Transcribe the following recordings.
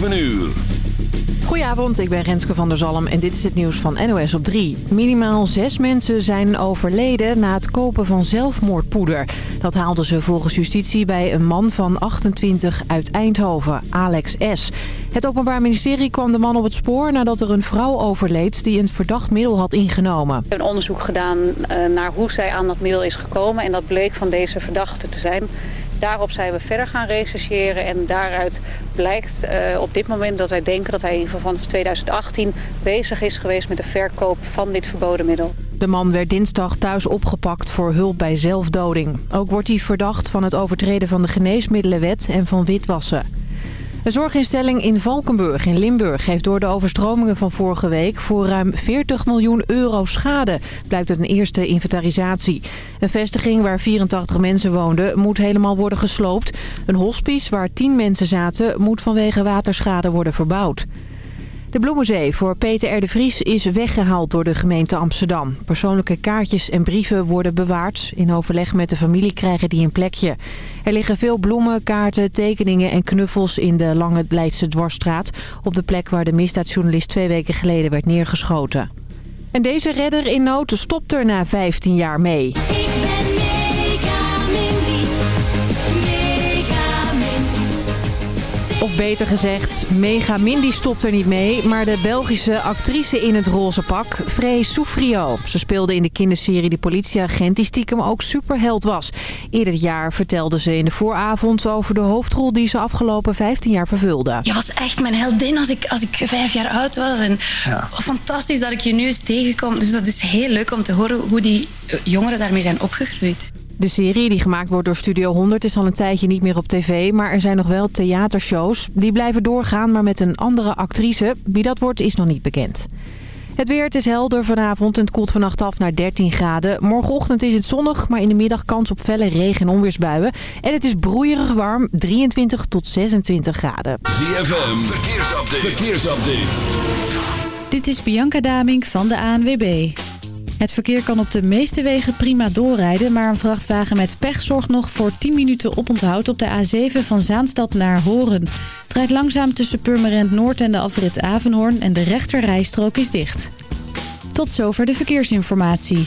7 uur. Goedenavond, ik ben Renske van der Zalm en dit is het nieuws van NOS op 3. Minimaal zes mensen zijn overleden na het kopen van zelfmoordpoeder. Dat haalden ze volgens justitie bij een man van 28 uit Eindhoven, Alex S. Het Openbaar Ministerie kwam de man op het spoor nadat er een vrouw overleed die een verdacht middel had ingenomen. Een onderzoek gedaan eh, naar hoe zij aan dat middel is gekomen en dat bleek van deze verdachte te zijn. Daarop zijn we verder gaan rechercheren en daaruit blijkt uh, op dit moment dat wij denken dat hij in vanaf 2018 bezig is geweest met de verkoop van dit verboden middel. De man werd dinsdag thuis opgepakt voor hulp bij zelfdoding. Ook wordt hij verdacht van het overtreden van de geneesmiddelenwet en van witwassen. Een zorginstelling in Valkenburg in Limburg heeft door de overstromingen van vorige week voor ruim 40 miljoen euro schade, blijkt uit een eerste inventarisatie. Een vestiging waar 84 mensen woonden moet helemaal worden gesloopt. Een hospice waar 10 mensen zaten moet vanwege waterschade worden verbouwd. De Bloemenzee voor Peter R. de Vries is weggehaald door de gemeente Amsterdam. Persoonlijke kaartjes en brieven worden bewaard. In overleg met de familie krijgen die een plekje. Er liggen veel bloemen, kaarten, tekeningen en knuffels in de Lange Leidse Dwarsstraat... op de plek waar de misdaadjournalist twee weken geleden werd neergeschoten. En deze redder in nood stopt er na 15 jaar mee. Of beter gezegd, Mega Mindy stopt er niet mee... maar de Belgische actrice in het roze pak, Frey Soufrio. Ze speelde in de kinderserie De politieagent... die stiekem ook superheld was. Eerder jaar vertelde ze in de vooravond... over de hoofdrol die ze afgelopen 15 jaar vervulde. Je was echt mijn heldin als ik, als ik vijf jaar oud was. En ja. Fantastisch dat ik je nu eens tegenkom. Dus dat is heel leuk om te horen hoe die jongeren daarmee zijn opgegroeid. De serie, die gemaakt wordt door Studio 100, is al een tijdje niet meer op tv. Maar er zijn nog wel theatershows. Die blijven doorgaan, maar met een andere actrice. Wie dat wordt, is nog niet bekend. Het weer, het is helder vanavond en het koelt vannacht af naar 13 graden. Morgenochtend is het zonnig, maar in de middag kans op felle regen- en onweersbuien. En het is broeierig warm, 23 tot 26 graden. ZFM, verkeersupdate. verkeersupdate. Dit is Bianca Daming van de ANWB. Het verkeer kan op de meeste wegen prima doorrijden... maar een vrachtwagen met pech zorgt nog voor 10 minuten oponthoud... op de A7 van Zaanstad naar Horen. Het rijdt langzaam tussen Purmerend Noord en de afrit Avenhoorn... en de rechterrijstrook is dicht. Tot zover de verkeersinformatie.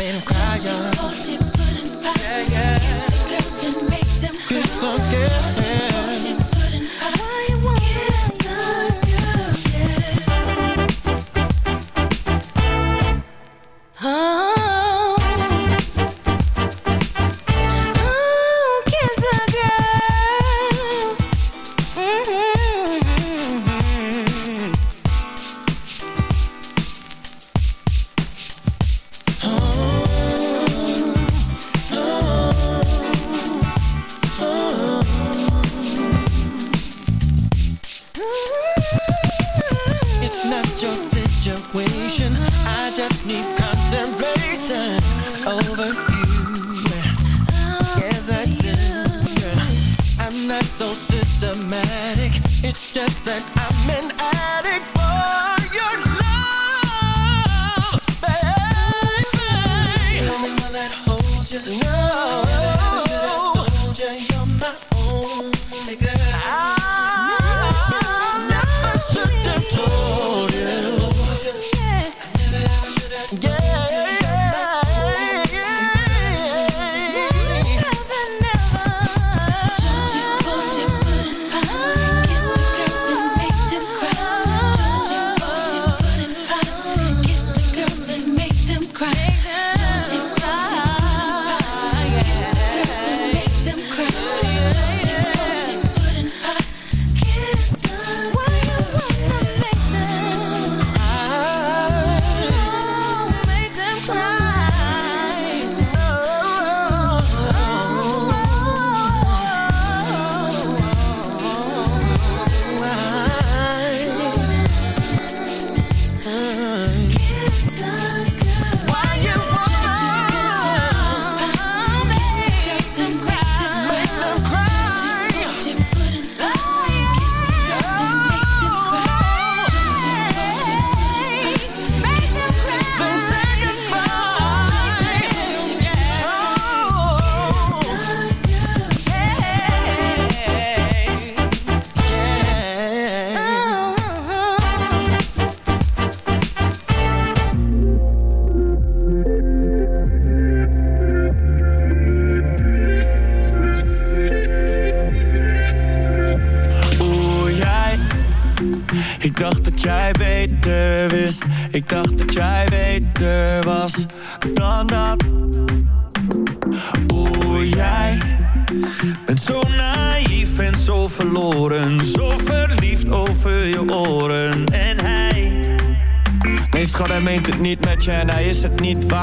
made him cry, yeah. Yeah, yeah.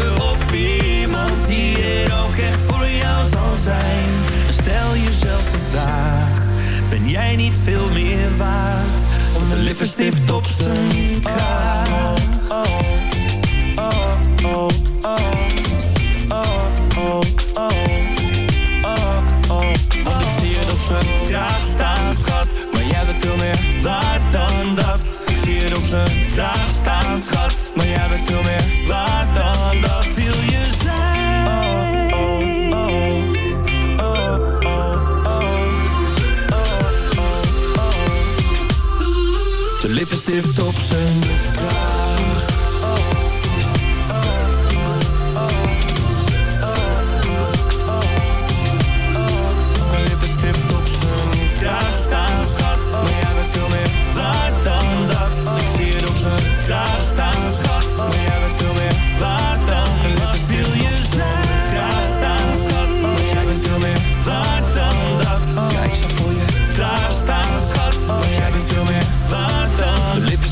op iemand die er ook echt voor jou zal zijn. Stel jezelf de vraag, ben jij niet veel meer waard? Of de lippenstift op zijn kraag. Oh, oh, oh, oh, oh, zie het op zijn vraag staan, schat. Maar jij bent veel meer waard dan dat. Ik zie het op zijn vraag staan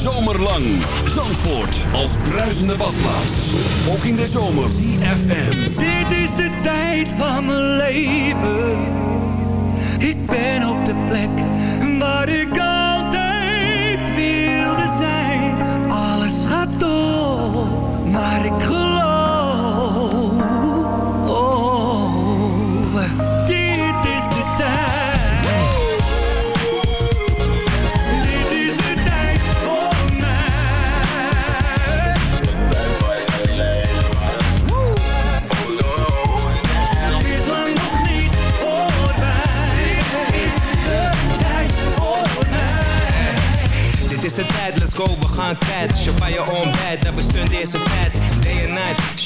Hele zomer lang. Zandvoort als bruisende badplaats. Ook in de zomer. CFM. Dit is de tijd van mijn leven. Ik ben op de plek waar ik altijd wilde zijn. Alles gaat door, maar ik geloof. We gaan kwijt Champagne ontbijt, dat bestund eerste feit Day and night,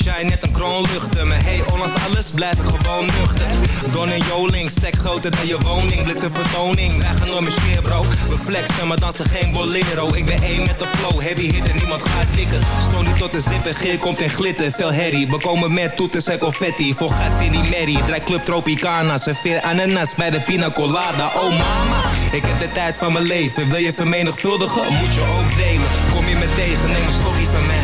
shine net een kroon luchten Maar hey, ondanks alles blijf ik gewoon nuchter. Don en Joling, stek groter dan je woning. Blitz een vertoning, wij gaan door mijn sfeer bro. We flexen, maar dansen geen bolero. Ik ben één met de flow, heavy hit en niemand gaat tikken Stoon tot de zip en geer komt in glitter Veel herrie, we komen met toeters en confetti Voor gas in die merrie, draai club Tropicana Serveer ananas bij de pina colada. Oh mama, ik heb de tijd van mijn leven. Wil je vermenigvuldigen, moet je ook delen Kom je me tegen, neem een slokje van mij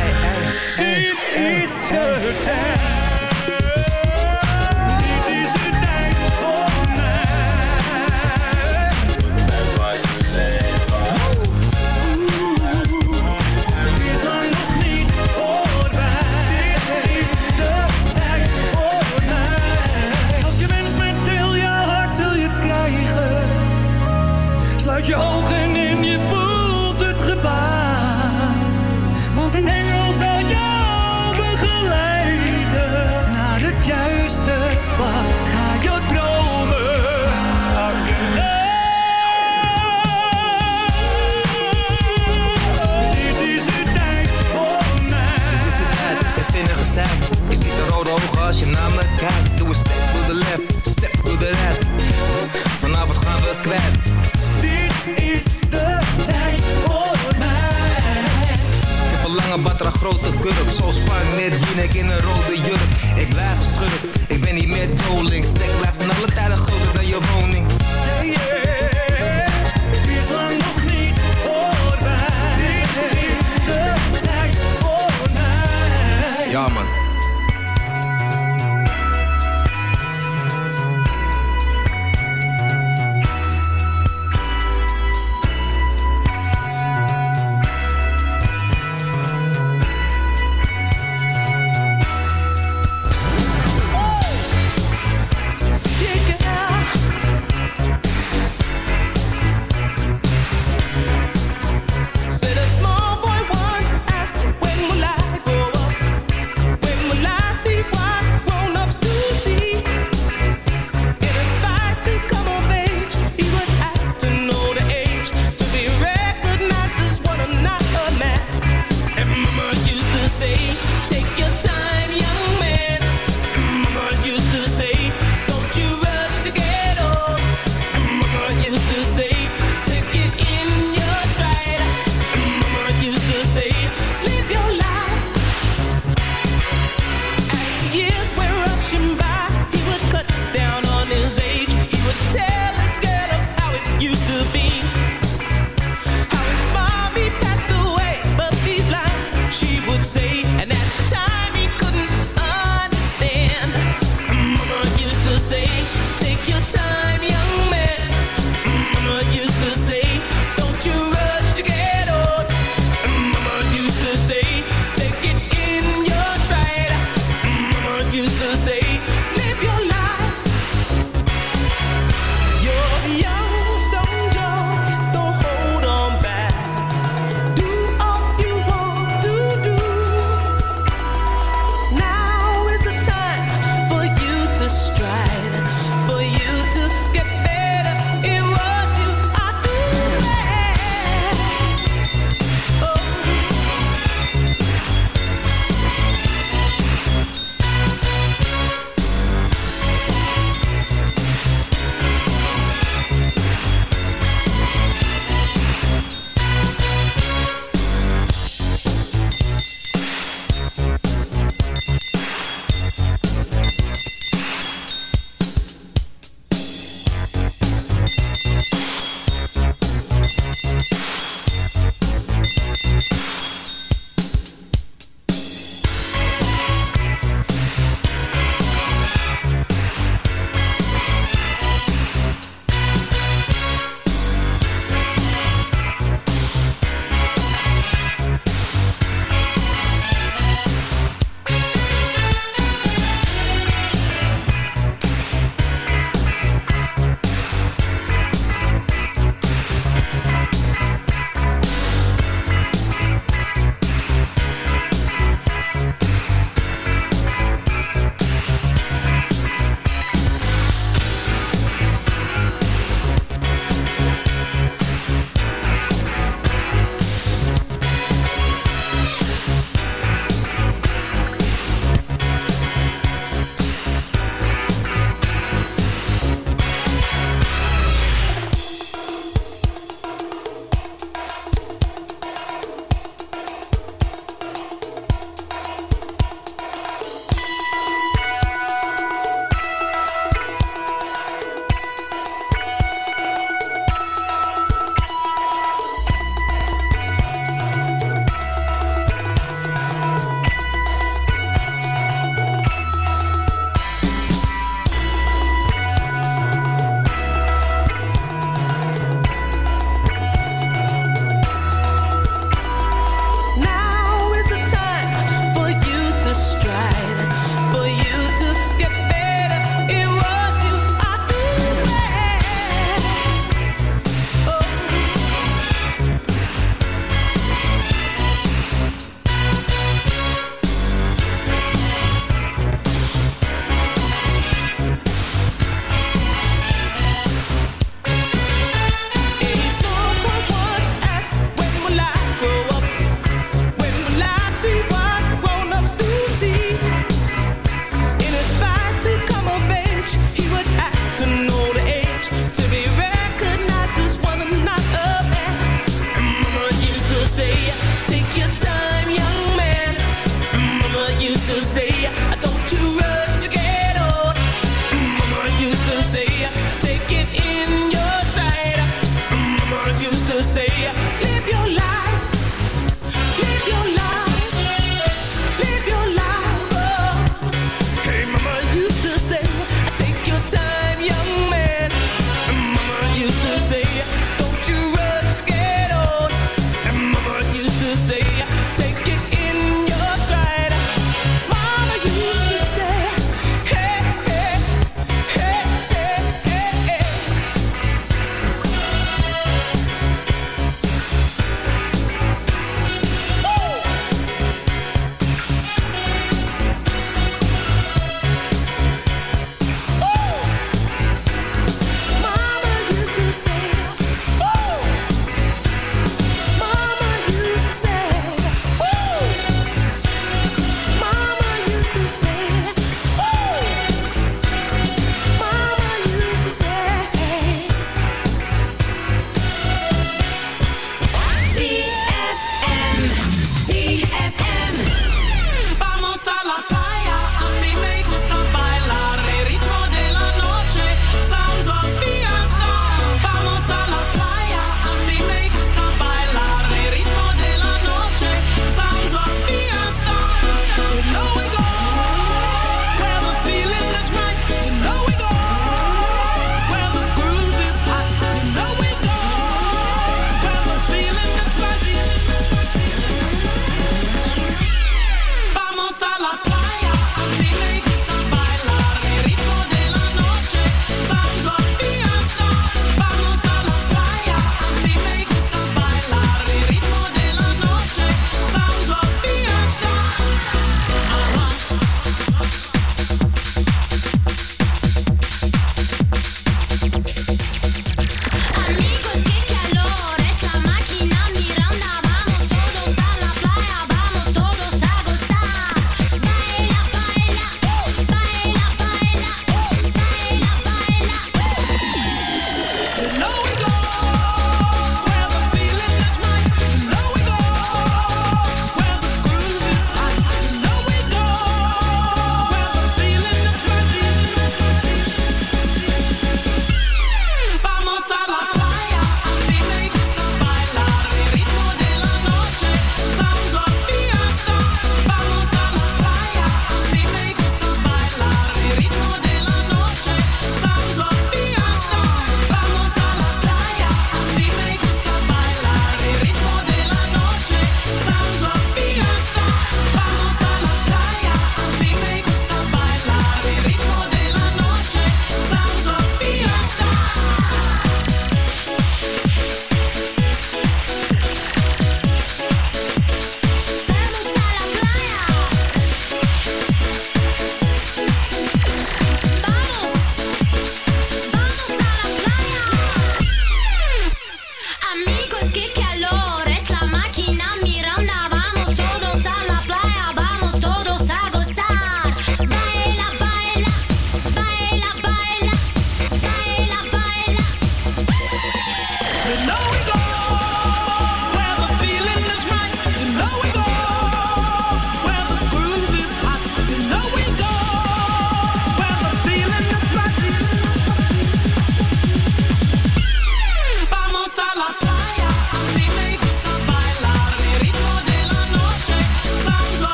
net Jinek in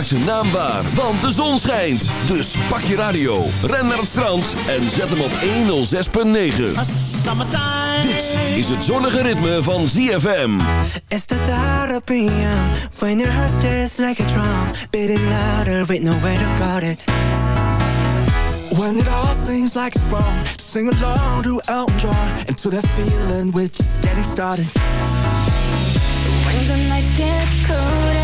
maak zijn naam waar, want de zon schijnt. Dus pak je radio, ren naar het strand en zet hem op 106.9. Dit is het zonnige ritme van ZFM. It's the thought of being, when your heart just like a drum, beating louder with nowhere to guard it. When it all seems like it's wrong, sing along to Elton John, and to that feeling we're just getting started. When the nights get colder.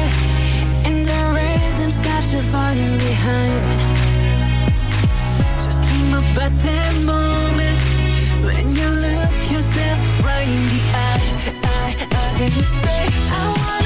to falling behind. Just dream about that moment when you look yourself right in the eye. I, I, then you say, I wanna.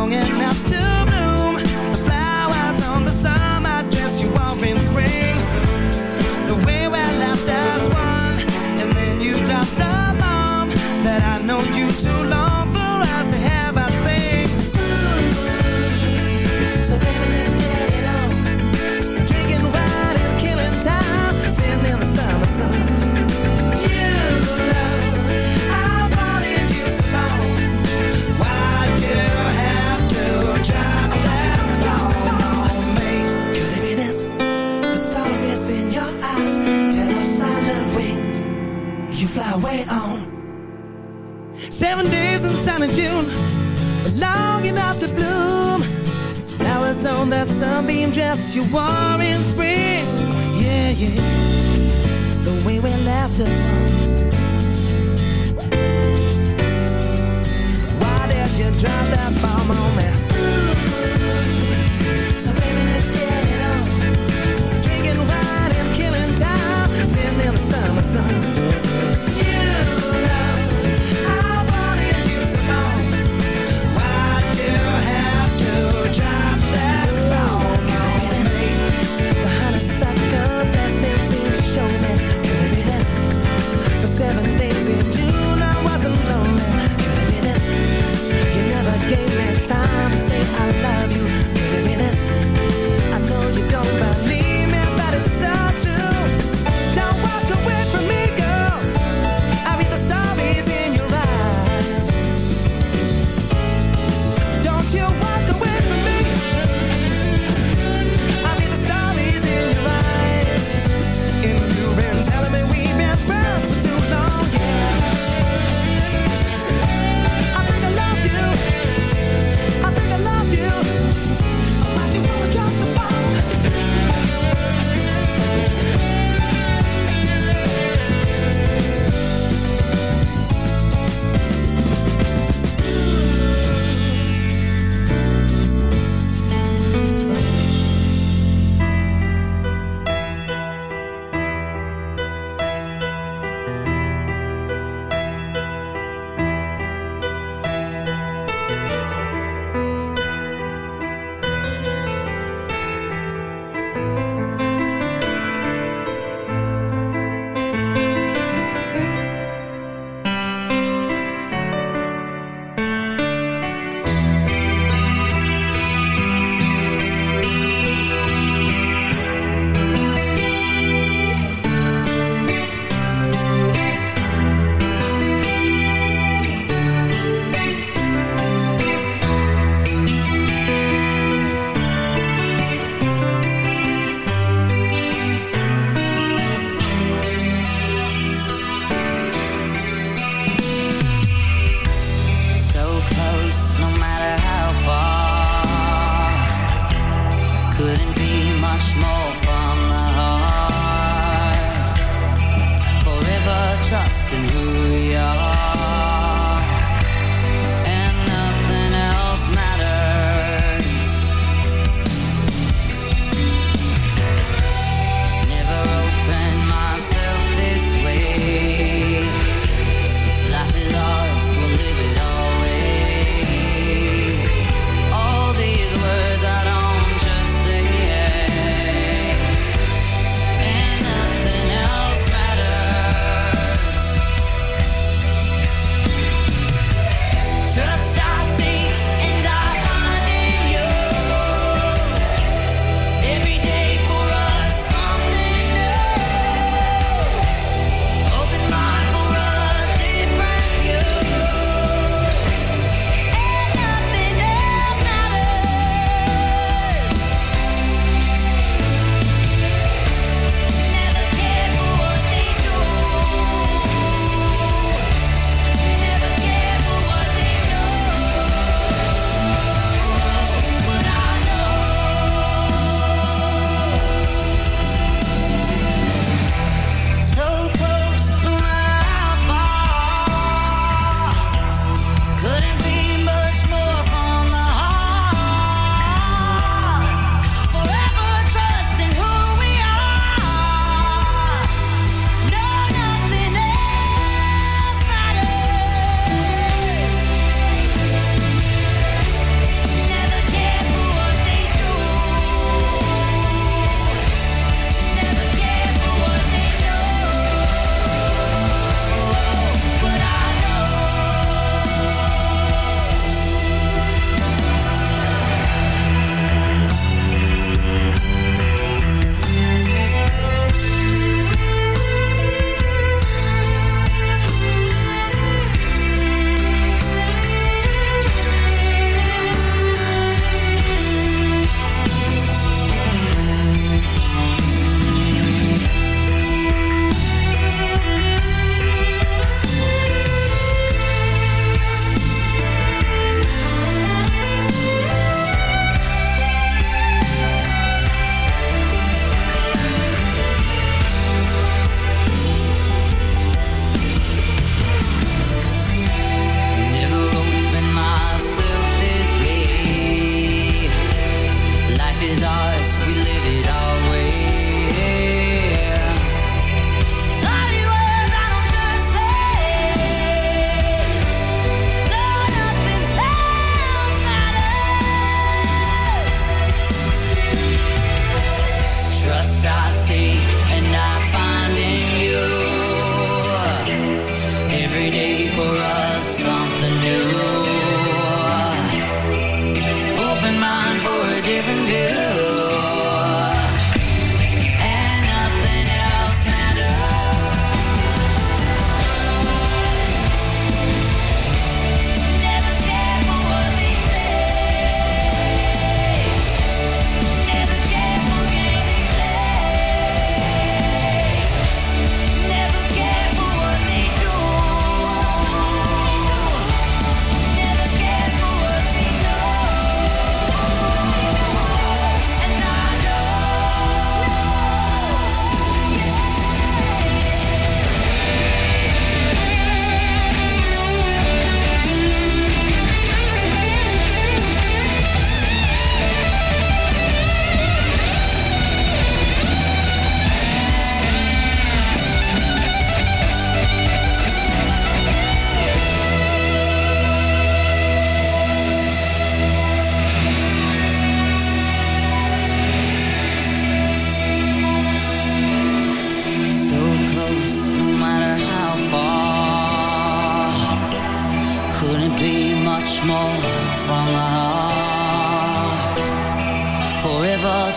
wrong and isn't sounding June long enough to bloom. Flowers on that sunbeam dress you wore in spring. Yeah, yeah. The way we left us one. Why did you drop that bomb on me? So baby, let's get it on. Killing time. Summer sun.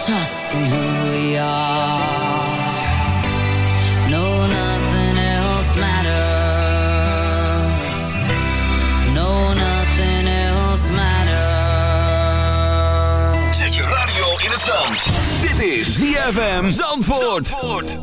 Forever trusting who we are. No, nothing else matters. No, nothing else matters. Zet je radio in het zand. Dit is ZFM Zandvoort. Some